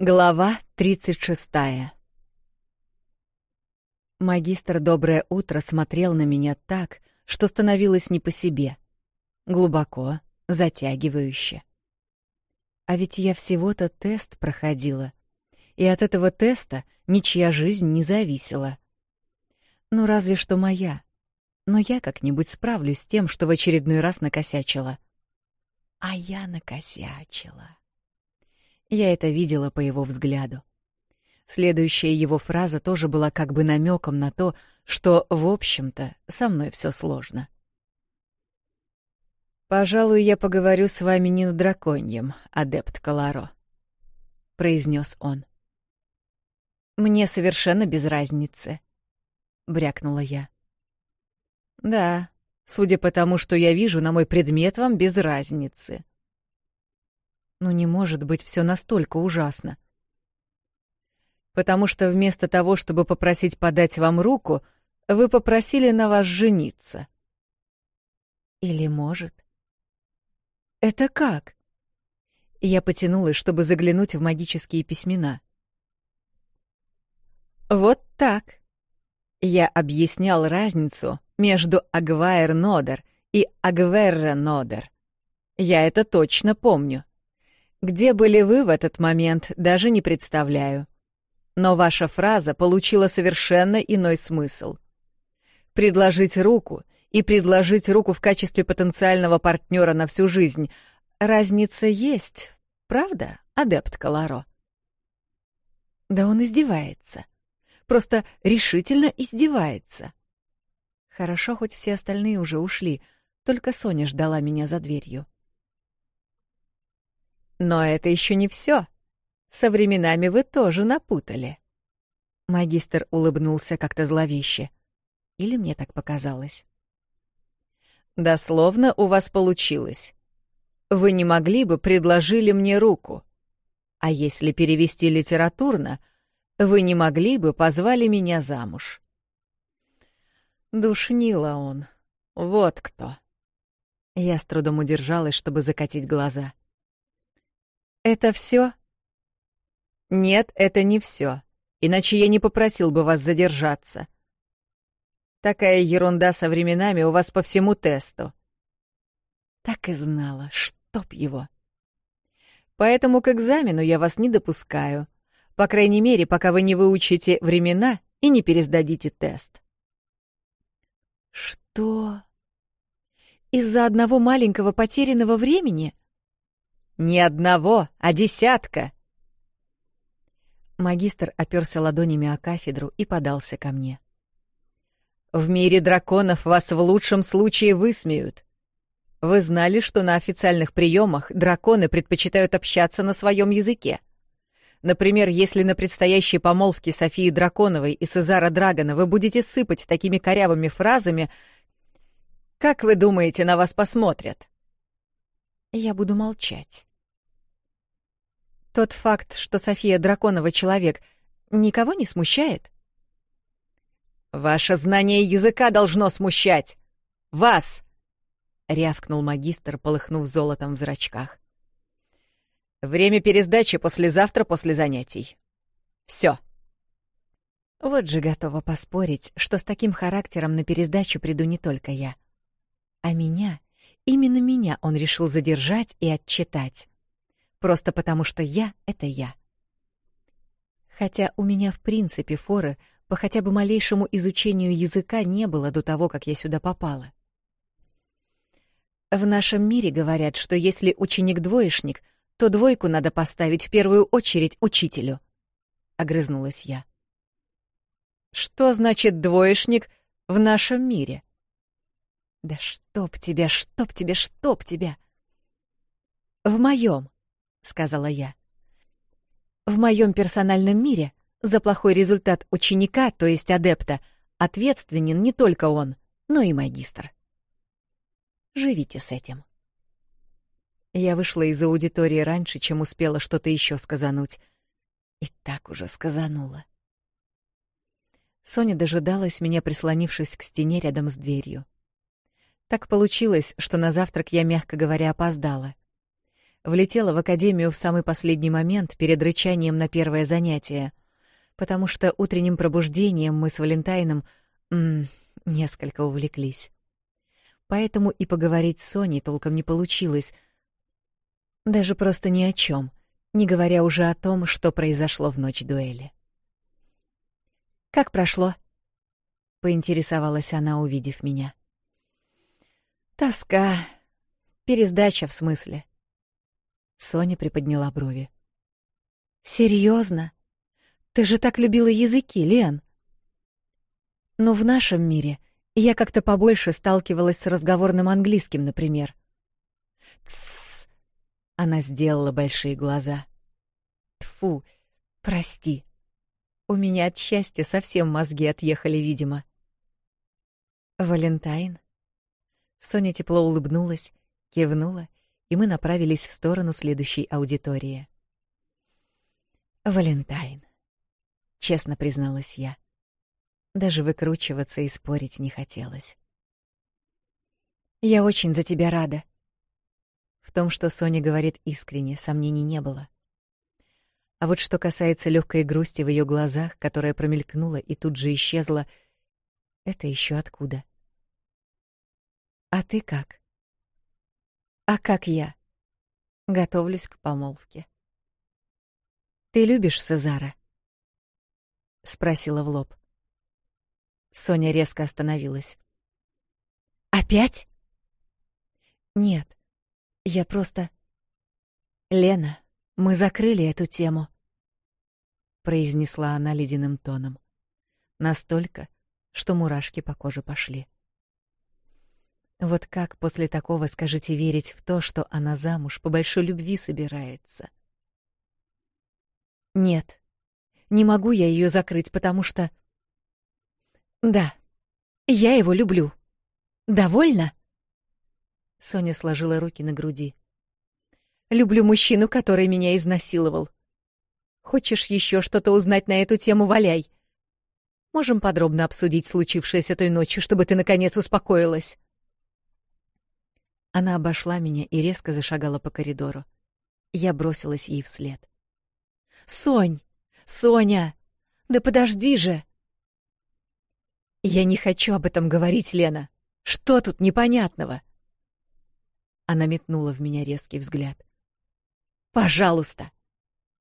Глава 36. Магистр Доброе утро смотрел на меня так, что становилось не по себе. Глубоко, затягивающе. А ведь я всего-то тест проходила, и от этого теста ничья жизнь не зависела. Ну разве что моя. Но я как-нибудь справлюсь с тем, что в очередной раз накосячила. А я накосячила. Я это видела по его взгляду. Следующая его фраза тоже была как бы намеком на то, что, в общем-то, со мной все сложно. «Пожалуй, я поговорю с вами не над драконьем, адепт Колоро», — произнес он. «Мне совершенно без разницы», — брякнула я. «Да, судя по тому, что я вижу, на мой предмет вам без разницы», ну не может быть все настолько ужасно. Потому что вместо того, чтобы попросить подать вам руку, вы попросили на вас жениться. Или может? Это как? Я потянулась, чтобы заглянуть в магические письмена. Вот так. Я объяснял разницу между Агвайр Нодер и Агверра Нодер. Я это точно помню. Где были вы в этот момент, даже не представляю. Но ваша фраза получила совершенно иной смысл. Предложить руку и предложить руку в качестве потенциального партнера на всю жизнь — разница есть, правда, адепт Колоро? Да он издевается. Просто решительно издевается. Хорошо, хоть все остальные уже ушли, только Соня ждала меня за дверью. — но это еще не все. Со временами вы тоже напутали. Магистр улыбнулся как-то зловеще. Или мне так показалось? Дословно у вас получилось. Вы не могли бы предложили мне руку. А если перевести литературно, вы не могли бы позвали меня замуж. Душнила он. Вот кто. Я с трудом удержалась, чтобы закатить глаза. — это все? Нет, это не все. Иначе я не попросил бы вас задержаться. Такая ерунда со временами у вас по всему тесту. Так и знала, чтоб его. Поэтому к экзамену я вас не допускаю. По крайней мере, пока вы не выучите времена и не пересдадите тест. Что? Из-за одного маленького потерянного времени? Не одного, а десятка!» Магистр оперся ладонями о кафедру и подался ко мне. «В мире драконов вас в лучшем случае высмеют. Вы знали, что на официальных приемах драконы предпочитают общаться на своем языке. Например, если на предстоящей помолвке Софии Драконовой и Сезара Драгона вы будете сыпать такими корявыми фразами, как вы думаете, на вас посмотрят?» я буду молчать. Тот факт, что София Драконова человек, никого не смущает? «Ваше знание языка должно смущать! Вас!» — рявкнул магистр, полыхнув золотом в зрачках. «Время пересдачи послезавтра после занятий. Все. Вот же готова поспорить, что с таким характером на пересдачу приду не только я. А меня Именно меня он решил задержать и отчитать. Просто потому, что я — это я. Хотя у меня в принципе форы по хотя бы малейшему изучению языка не было до того, как я сюда попала. В нашем мире говорят, что если ученик двоечник, то двойку надо поставить в первую очередь учителю. Огрызнулась я. Что значит двоечник в нашем мире? — да чтоб тебя, чтоб тебя, чтоб тебя! В моем, сказала я. В моем персональном мире за плохой результат ученика, то есть адепта, ответственен не только он, но и магистр. Живите с этим. Я вышла из аудитории раньше, чем успела что-то еще сказануть. И так уже сказанула. Соня дожидалась меня, прислонившись к стене рядом с дверью. Так получилось, что на завтрак я, мягко говоря, опоздала. Влетела в академию в самый последний момент перед рычанием на первое занятие, потому что утренним пробуждением мы с Валентайном м -м, несколько увлеклись. Поэтому и поговорить с Соней толком не получилось. Даже просто ни о чем, не говоря уже о том, что произошло в ночь дуэли. «Как прошло?» — поинтересовалась она, увидев меня. — Тоска. Пересдача, в смысле. Соня приподняла брови. Серьезно? Ты же так любила языки, Лен. Но в нашем мире я как-то побольше сталкивалась с разговорным английским, например. Тссс. Она сделала большие глаза. Тфу, прости. У меня от счастья совсем мозги отъехали, видимо. Валентайн? Соня тепло улыбнулась, кивнула, и мы направились в сторону следующей аудитории. «Валентайн», — честно призналась я. Даже выкручиваться и спорить не хотелось. «Я очень за тебя рада». В том, что Соня говорит искренне, сомнений не было. А вот что касается легкой грусти в ее глазах, которая промелькнула и тут же исчезла, это еще откуда? А ты как? А как я? Готовлюсь к помолвке. Ты любишь Сезара? спросила в лоб. Соня резко остановилась. Опять? Нет. Я просто Лена, мы закрыли эту тему, произнесла она ледяным тоном, настолько, что мурашки по коже пошли. Вот как после такого скажете верить в то, что она замуж по большой любви собирается? Нет. Не могу я ее закрыть, потому что Да. Я его люблю. Довольно? Соня сложила руки на груди. Люблю мужчину, который меня изнасиловал. Хочешь еще что-то узнать на эту тему, валяй. Можем подробно обсудить случившееся той ночью, чтобы ты наконец успокоилась. Она обошла меня и резко зашагала по коридору. Я бросилась ей вслед. «Сонь! Соня! Да подожди же!» «Я не хочу об этом говорить, Лена! Что тут непонятного?» Она метнула в меня резкий взгляд. «Пожалуйста!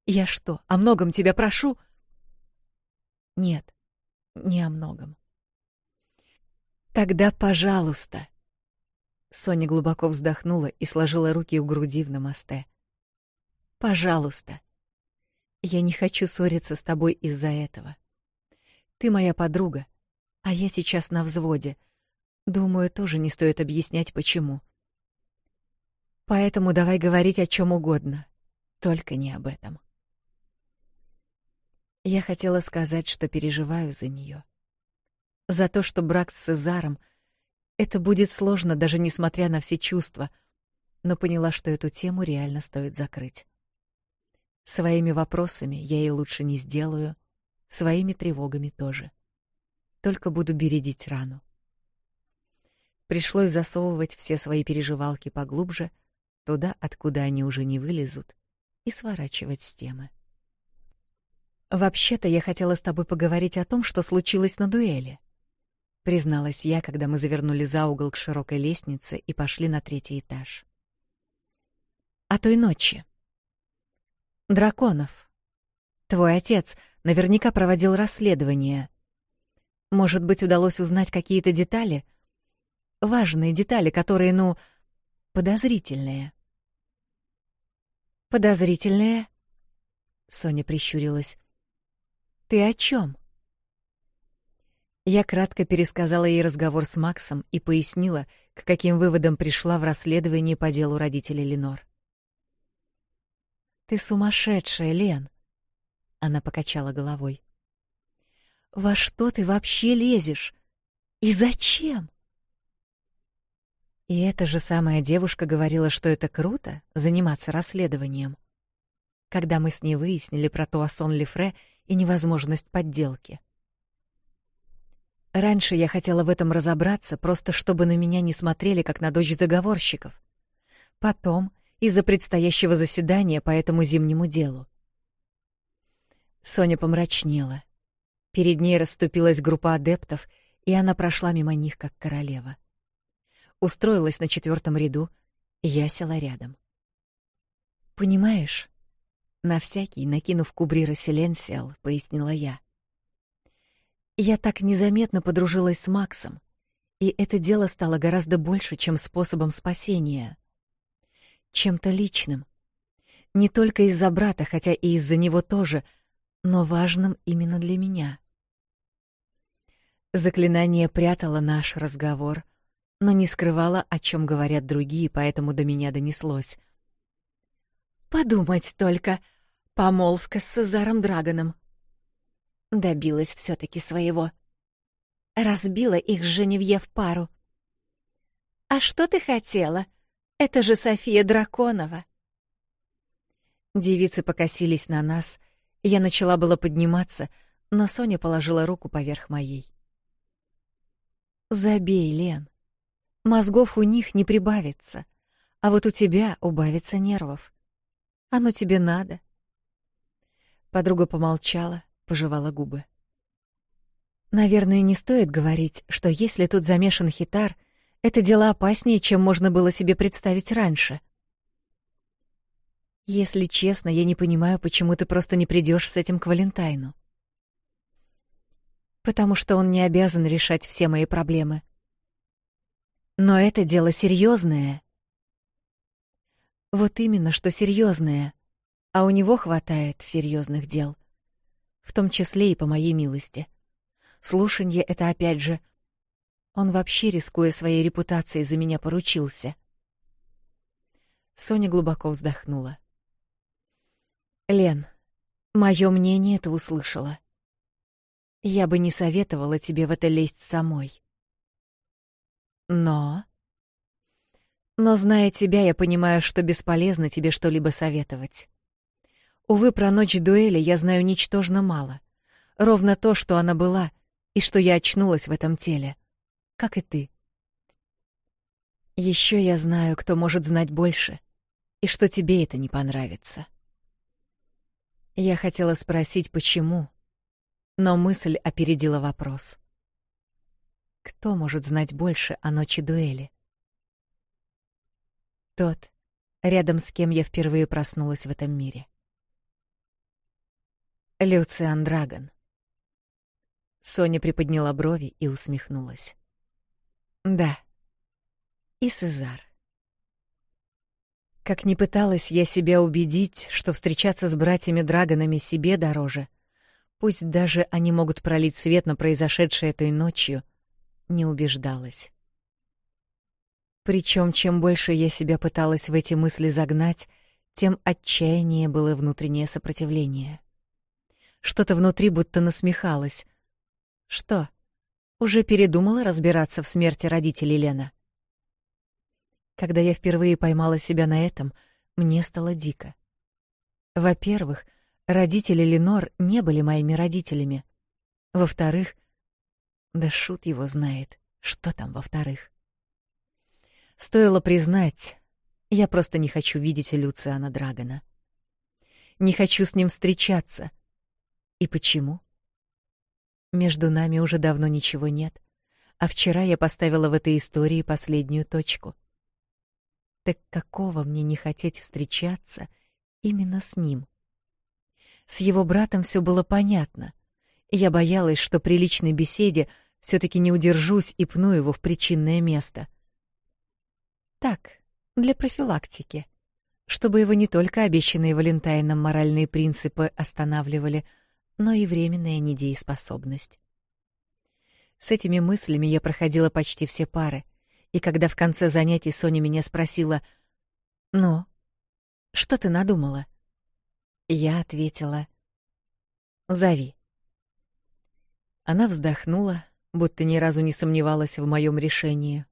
Я что, о многом тебя прошу?» «Нет, не о многом». «Тогда пожалуйста!» Соня глубоко вздохнула и сложила руки у груди в намасте. Пожалуйста. Я не хочу ссориться с тобой из-за этого. Ты моя подруга, а я сейчас на взводе. Думаю, тоже не стоит объяснять почему. Поэтому давай говорить о чем угодно, только не об этом. Я хотела сказать, что переживаю за нее, За то, что брак с Цезаром — это будет сложно, даже несмотря на все чувства, но поняла, что эту тему реально стоит закрыть. Своими вопросами я ей лучше не сделаю, своими тревогами тоже. Только буду бередить рану. Пришлось засовывать все свои переживалки поглубже, туда, откуда они уже не вылезут, и сворачивать с темы. Вообще-то я хотела с тобой поговорить о том, что случилось на дуэли призналась я, когда мы завернули за угол к широкой лестнице и пошли на третий этаж. А той ночи. Драконов. Твой отец наверняка проводил расследование. Может быть, удалось узнать какие-то детали? Важные детали, которые, ну, подозрительные. Подозрительные? Соня прищурилась. Ты о чем? Я кратко пересказала ей разговор с Максом и пояснила, к каким выводам пришла в расследовании по делу родителей Ленор. «Ты сумасшедшая, Лен!» Она покачала головой. «Во что ты вообще лезешь? И зачем?» И эта же самая девушка говорила, что это круто — заниматься расследованием. Когда мы с ней выяснили про Туасон Лифре и невозможность подделки — Раньше я хотела в этом разобраться, просто чтобы на меня не смотрели, как на дочь заговорщиков. Потом — из-за предстоящего заседания по этому зимнему делу. Соня помрачнела. Перед ней расступилась группа адептов, и она прошла мимо них, как королева. Устроилась на четвертом ряду, я села рядом. «Понимаешь?» На всякий, накинув кубри расселен сел, пояснила я — я так незаметно подружилась с Максом, и это дело стало гораздо больше, чем способом спасения. Чем-то личным. Не только из-за брата, хотя и из-за него тоже, но важным именно для меня. Заклинание прятало наш разговор, но не скрывало, о чем говорят другие, поэтому до меня донеслось. «Подумать только! Помолвка с Сезаром Драгоном!» Добилась все-таки своего. Разбила их с Женевье в пару. «А что ты хотела? Это же София Драконова!» Девицы покосились на нас. Я начала было подниматься, но Соня положила руку поверх моей. «Забей, Лен. Мозгов у них не прибавится, а вот у тебя убавится нервов. Оно тебе надо». Подруга помолчала, пожевала губы. Наверное, не стоит говорить, что если тут замешан хитар, это дело опаснее, чем можно было себе представить раньше. Если честно, я не понимаю, почему ты просто не придёшь с этим к Валентайну. Потому что он не обязан решать все мои проблемы. Но это дело серьёзное. Вот именно, что серьёзное. А у него хватает серьёзных дел в том числе и по моей милости. Слушанье — это опять же... Он вообще, рискуя своей репутацией, за меня поручился. Соня глубоко вздохнула. «Лен, мое мнение ты услышала. Я бы не советовала тебе в это лезть самой. Но... Но, зная тебя, я понимаю, что бесполезно тебе что-либо советовать. Увы, про ночь дуэли я знаю ничтожно мало. Ровно то, что она была, и что я очнулась в этом теле. Как и ты. Еще я знаю, кто может знать больше, и что тебе это не понравится. Я хотела спросить, почему, но мысль опередила вопрос. Кто может знать больше о ночи дуэли? Тот, рядом с кем я впервые проснулась в этом мире. Люциан Драгон. Соня приподняла брови и усмехнулась. Да. И Сезар. Как ни пыталась я себя убедить, что встречаться с братьями-драгонами себе дороже, пусть даже они могут пролить свет на произошедшее этой ночью, не убеждалась. Причем, чем больше я себя пыталась в эти мысли загнать, тем отчаяннее было внутреннее сопротивление. Что-то внутри будто насмехалось. Что? Уже передумала разбираться в смерти родителей Лена? Когда я впервые поймала себя на этом, мне стало дико. Во-первых, родители Ленор не были моими родителями. Во-вторых, да шут его знает, что там во-вторых. Стоило признать, я просто не хочу видеть Люциана Драгона. Не хочу с ним встречаться — и почему? Между нами уже давно ничего нет, а вчера я поставила в этой истории последнюю точку. Так какого мне не хотеть встречаться именно с ним? С его братом все было понятно. Я боялась, что при личной беседе все таки не удержусь и пну его в причинное место. Так, для профилактики, чтобы его не только обещанные Валентайном моральные принципы останавливали — но и временная недееспособность. С этими мыслями я проходила почти все пары, и когда в конце занятий Соня меня спросила «Ну, что ты надумала?» Я ответила «Зови». Она вздохнула, будто ни разу не сомневалась в моем решении,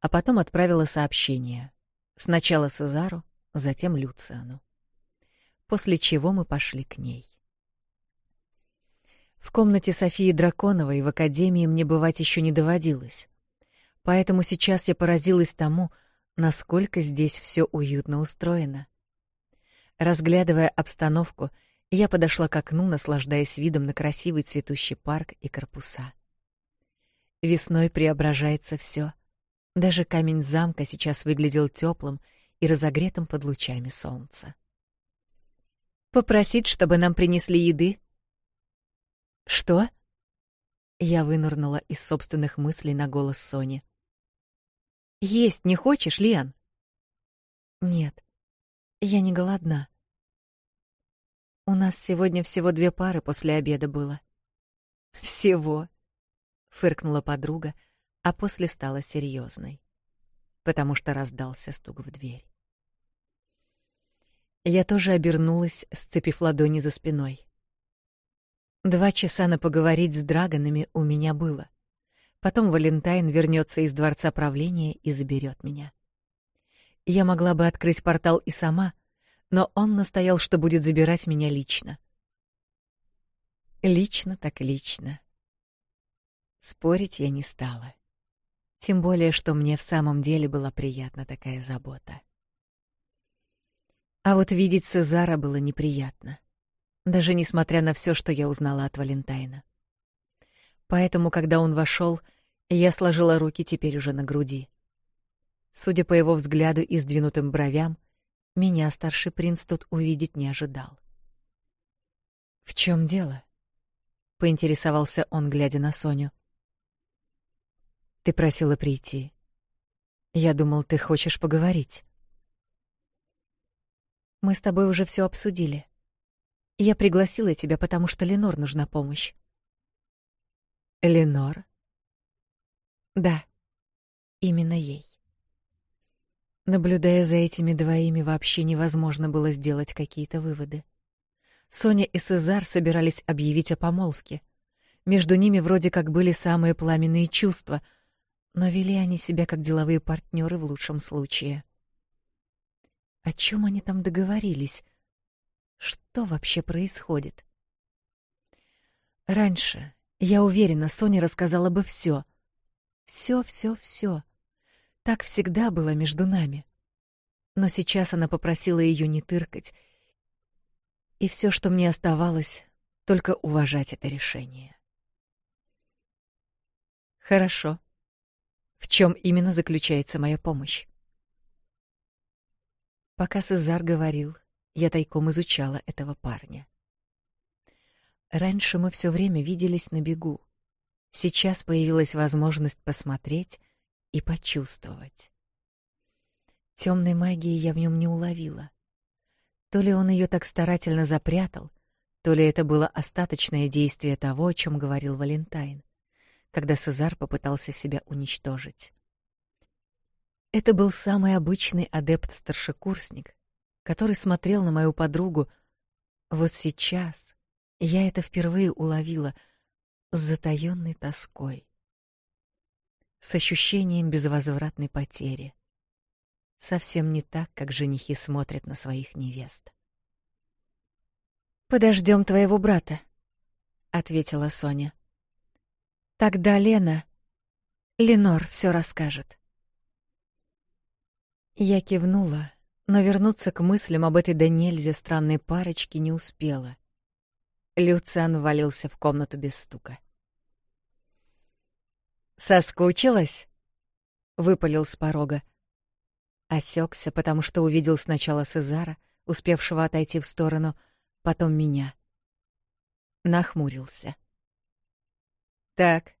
а потом отправила сообщение. Сначала Сезару, затем Люциану. После чего мы пошли к ней. В комнате Софии Драконовой в академии мне бывать еще не доводилось. Поэтому сейчас я поразилась тому, насколько здесь все уютно устроено. Разглядывая обстановку, я подошла к окну, наслаждаясь видом на красивый цветущий парк и корпуса. Весной преображается все. Даже камень замка сейчас выглядел теплым и разогретым под лучами солнца. «Попросить, чтобы нам принесли еды?» Что? Я вынырнула из собственных мыслей на голос Сони. Есть не хочешь, Лен? Нет. Я не голодна. У нас сегодня всего две пары после обеда было. Всего, фыркнула подруга, а после стала серьезной, потому что раздался стук в дверь. Я тоже обернулась, сцепив ладони за спиной. Два часа на поговорить с драгонами у меня было. Потом Валентайн вернется из дворца правления и заберет меня. Я могла бы открыть портал и сама, но он настоял, что будет забирать меня лично. Лично так лично. Спорить я не стала. Тем более, что мне в самом деле была приятна такая забота. А вот видеть Сезара было неприятно даже несмотря на все, что я узнала от Валентайна. Поэтому, когда он вошел, я сложила руки теперь уже на груди. Судя по его взгляду и сдвинутым бровям, меня старший принц тут увидеть не ожидал. «В чем дело?» — поинтересовался он, глядя на Соню. «Ты просила прийти. Я думал, ты хочешь поговорить». «Мы с тобой уже все обсудили», я пригласила тебя, потому что Ленор нужна помощь. Ленор? Да, именно ей. Наблюдая за этими двоими, вообще невозможно было сделать какие-то выводы. Соня и Сезар собирались объявить о помолвке. Между ними вроде как были самые пламенные чувства, но вели они себя как деловые партнеры в лучшем случае. О чем они там договорились? Что вообще происходит? Раньше, я уверена, Соня рассказала бы все. Все, все, все. Так всегда было между нами. Но сейчас она попросила ее не тыркать. И все, что мне оставалось, только уважать это решение. Хорошо. В чем именно заключается моя помощь? Пока Сезар говорил, я тайком изучала этого парня. Раньше мы все время виделись на бегу. Сейчас появилась возможность посмотреть и почувствовать. Темной магии я в нем не уловила. То ли он ее так старательно запрятал, то ли это было остаточное действие того, о чем говорил Валентайн, когда Сезар попытался себя уничтожить. Это был самый обычный адепт-старшекурсник, который смотрел на мою подругу. Вот сейчас я это впервые уловила с затаённой тоской, с ощущением безвозвратной потери. Совсем не так, как женихи смотрят на своих невест. Подождем твоего брата, ответила Соня. Тогда Лена Ленор все расскажет. Я кивнула, но вернуться к мыслям об этой Даниэльзе странной парочке не успела. Люциан ввалился в комнату без стука. «Соскучилась?» — выпалил с порога. Осекся, потому что увидел сначала Сезара, успевшего отойти в сторону, потом меня. Нахмурился. «Так,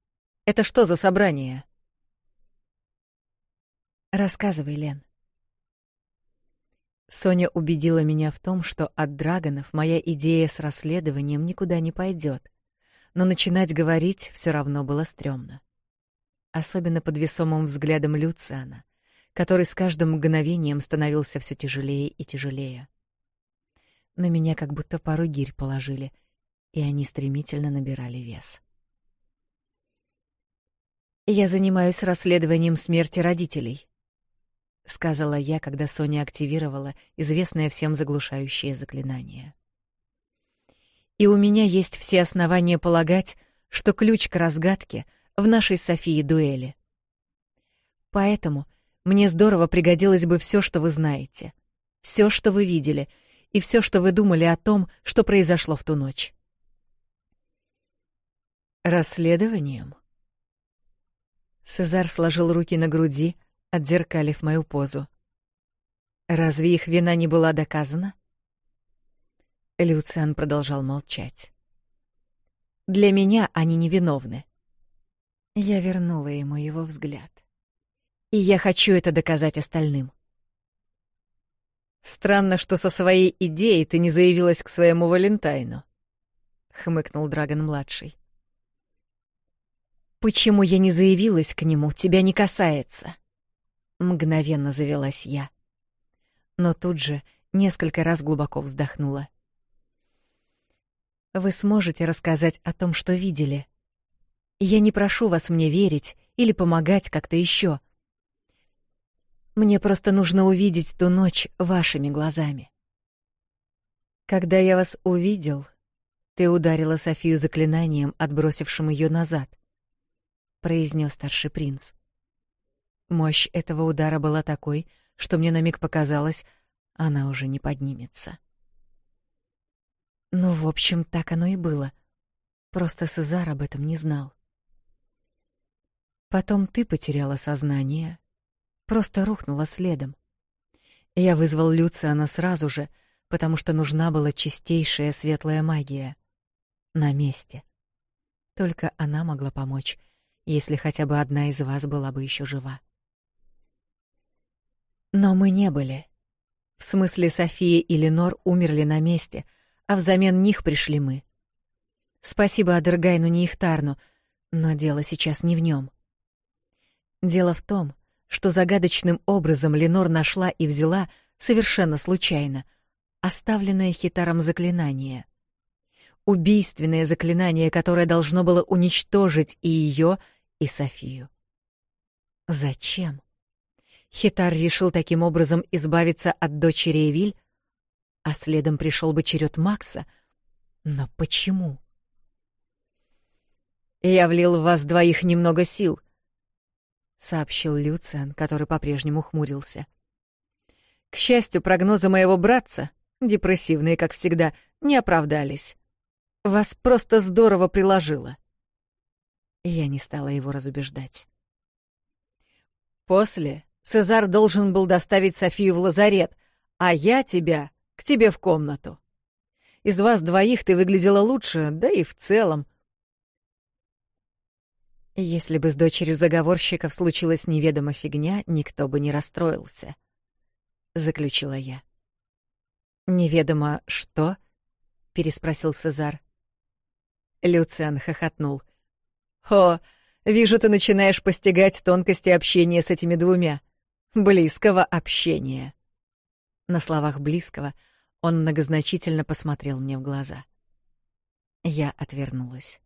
это что за собрание?» «Рассказывай, Лен», Соня убедила меня в том, что от драгонов моя идея с расследованием никуда не пойдет. Но начинать говорить все равно было стрёмно. Особенно под весомым взглядом Люциана, который с каждым мгновением становился все тяжелее и тяжелее. На меня как будто пару гирь положили, и они стремительно набирали вес. «Я занимаюсь расследованием смерти родителей», — сказала я, когда Соня активировала известное всем заглушающее заклинание. «И у меня есть все основания полагать, что ключ к разгадке в нашей Софии дуэли. Поэтому мне здорово пригодилось бы все, что вы знаете, все, что вы видели, и все, что вы думали о том, что произошло в ту ночь». «Расследованием?» Сезар сложил руки на груди, отзеркалив мою позу. Разве их вина не была доказана? Люциан продолжал молчать. Для меня они невиновны. Я вернула ему его взгляд. И я хочу это доказать остальным. Странно, что со своей идеей ты не заявилась к своему Валентайну, хмыкнул Драгон младший. Почему я не заявилась к нему, тебя не касается. Мгновенно завелась я. Но тут же несколько раз глубоко вздохнула. Вы сможете рассказать о том, что видели. Я не прошу вас мне верить или помогать как-то еще. Мне просто нужно увидеть ту ночь вашими глазами. Когда я вас увидел, ты ударила Софию заклинанием, отбросившим ее назад, произнес старший принц. Мощь этого удара была такой, что мне на миг показалось, она уже не поднимется. Ну, в общем, так оно и было. Просто Сезар об этом не знал. Потом ты потеряла сознание, просто рухнула следом. Я вызвал Люциана сразу же, потому что нужна была чистейшая светлая магия. На месте. Только она могла помочь, если хотя бы одна из вас была бы еще жива. Но мы не были. В смысле, София и Ленор умерли на месте, а взамен них пришли мы. Спасибо Адергайну Нихтарну, но дело сейчас не в нем. Дело в том, что загадочным образом Ленор нашла и взяла совершенно случайно оставленное хитаром заклинание. Убийственное заклинание, которое должно было уничтожить и ее, и Софию. Зачем? Хитар решил таким образом избавиться от дочери Эвиль, а следом пришел бы черед Макса. Но почему? «Я влил в вас двоих немного сил», — сообщил Люциан, который по-прежнему хмурился. «К счастью, прогнозы моего братца, депрессивные, как всегда, не оправдались. Вас просто здорово приложило». Я не стала его разубеждать. После Сезар должен был доставить Софию в лазарет, а я тебя к тебе в комнату. Из вас двоих ты выглядела лучше, да и в целом. Если бы с дочерью заговорщиков случилась неведома фигня, никто бы не расстроился, — заключила я. «Неведомо что?» — переспросил Сезар. Люциан хохотнул. «О, вижу, ты начинаешь постигать тонкости общения с этими двумя близкого общения. На словах близкого он многозначительно посмотрел мне в глаза. Я отвернулась.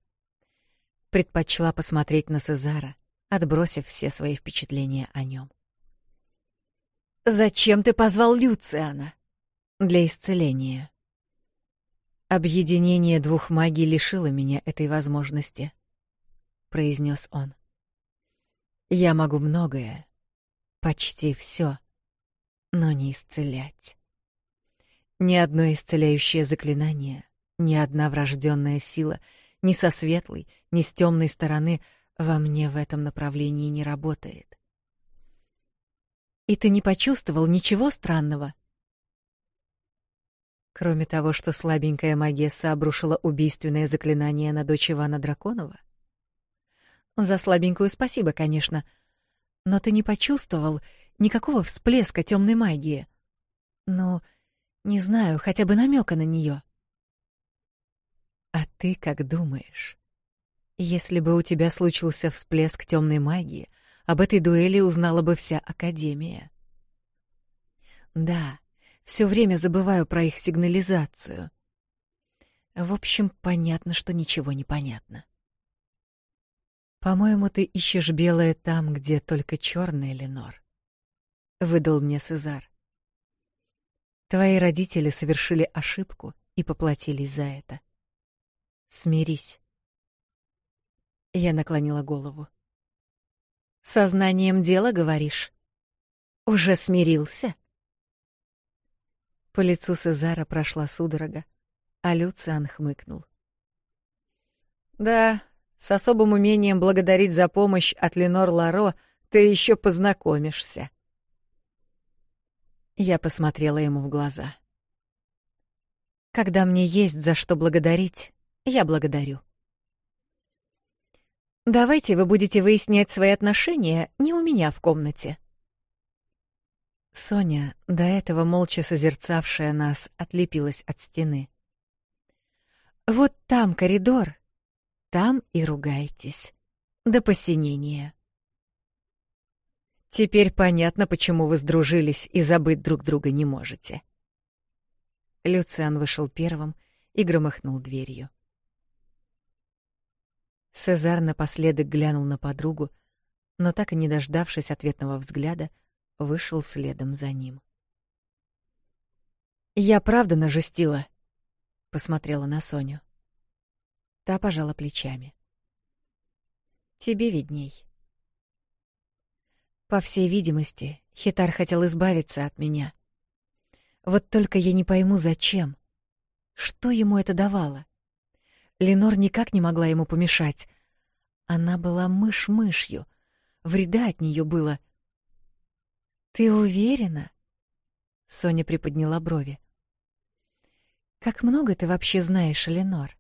Предпочла посмотреть на Сезара, отбросив все свои впечатления о нем. «Зачем ты позвал Люциана?» «Для исцеления». «Объединение двух магий лишило меня этой возможности», — произнес он. «Я могу многое, почти все, но не исцелять. Ни одно исцеляющее заклинание, ни одна врожденная сила, ни со светлой, ни с темной стороны во мне в этом направлении не работает. И ты не почувствовал ничего странного? Кроме того, что слабенькая магесса обрушила убийственное заклинание на дочь Ивана Драконова? За слабенькую спасибо, конечно — но ты не почувствовал никакого всплеска темной магии. Ну, не знаю, хотя бы намека на нее. А ты как думаешь? Если бы у тебя случился всплеск темной магии, об этой дуэли узнала бы вся Академия. Да, все время забываю про их сигнализацию. В общем, понятно, что ничего не понятно. По-моему, ты ищешь белое там, где только черное, Ленор, выдал мне Сезар. Твои родители совершили ошибку и поплатились за это. Смирись. Я наклонила голову. Сознанием дела говоришь? Уже смирился? По лицу Сезара прошла судорога, а Люциан хмыкнул. Да, с особым умением благодарить за помощь от Ленор Ларо ты еще познакомишься. Я посмотрела ему в глаза. Когда мне есть за что благодарить, я благодарю. Давайте вы будете выяснять свои отношения не у меня в комнате. Соня, до этого молча созерцавшая нас, отлепилась от стены. Вот там коридор, там и ругайтесь. До посинения. Теперь понятно, почему вы сдружились и забыть друг друга не можете. Люциан вышел первым и громыхнул дверью. Цезар напоследок глянул на подругу, но так и не дождавшись ответного взгляда, вышел следом за ним. «Я правда нажестила», — посмотрела на Соню. Та пожала плечами. Тебе видней. По всей видимости, Хитар хотел избавиться от меня. Вот только я не пойму, зачем. Что ему это давало? Ленор никак не могла ему помешать. Она была мышь мышью. Вреда от нее было. «Ты уверена?» Соня приподняла брови. «Как много ты вообще знаешь, Ленор?»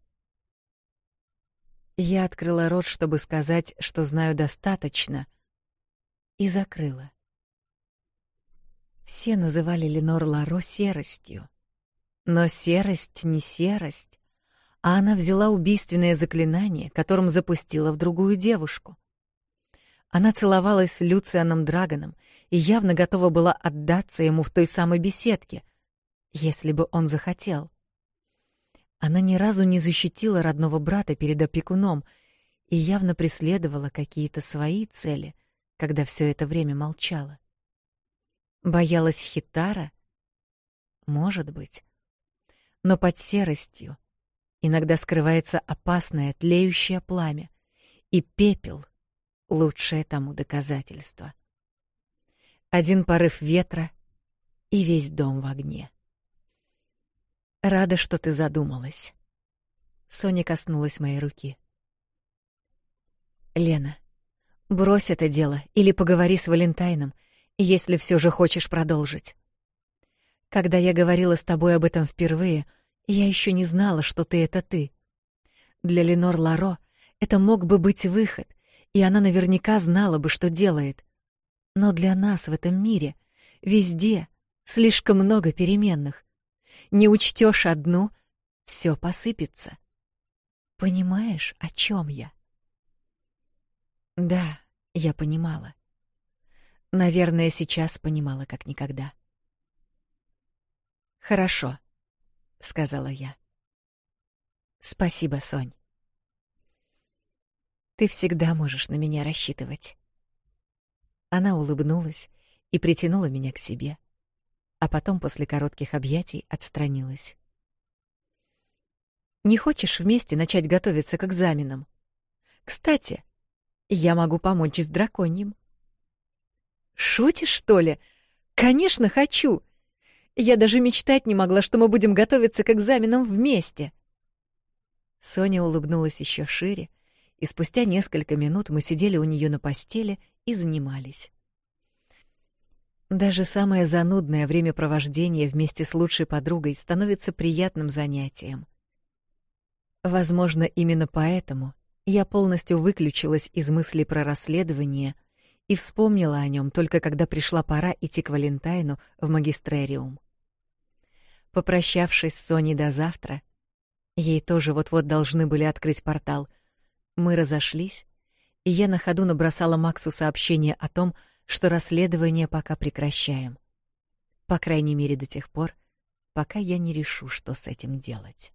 Я открыла рот, чтобы сказать, что знаю достаточно, и закрыла. Все называли Ленор Ларо серостью. Но серость не серость, а она взяла убийственное заклинание, которым запустила в другую девушку. Она целовалась с Люцианом Драгоном и явно готова была отдаться ему в той самой беседке, если бы он захотел. Она ни разу не защитила родного брата перед опекуном и явно преследовала какие-то свои цели, когда все это время молчала. Боялась Хитара? Может быть. Но под серостью иногда скрывается опасное тлеющее пламя, и пепел — лучшее тому доказательство. Один порыв ветра — и весь дом в огне. Рада, что ты задумалась. Соня коснулась моей руки. Лена, брось это дело или поговори с Валентайном, если все же хочешь продолжить. Когда я говорила с тобой об этом впервые, я еще не знала, что ты — это ты. Для Ленор Ларо это мог бы быть выход, и она наверняка знала бы, что делает. Но для нас в этом мире, везде, слишком много переменных. Не учтешь одну — все посыпется. Понимаешь, о чем я? Да, я понимала. Наверное, сейчас понимала как никогда. «Хорошо», — сказала я. «Спасибо, Сонь. Ты всегда можешь на меня рассчитывать». Она улыбнулась и притянула меня к себе а потом после коротких объятий отстранилась. «Не хочешь вместе начать готовиться к экзаменам? Кстати, я могу помочь с драконьим». «Шутишь, что ли? Конечно, хочу! Я даже мечтать не могла, что мы будем готовиться к экзаменам вместе!» Соня улыбнулась еще шире, и спустя несколько минут мы сидели у нее на постели и занимались. Даже самое занудное времяпровождение вместе с лучшей подругой становится приятным занятием. Возможно, именно поэтому я полностью выключилась из мыслей про расследование и вспомнила о нем только когда пришла пора идти к Валентайну в магистрериум. Попрощавшись с Соней до завтра, ей тоже вот-вот должны были открыть портал, мы разошлись, и я на ходу набросала Максу сообщение о том, что что расследование пока прекращаем. По крайней мере, до тех пор, пока я не решу, что с этим делать.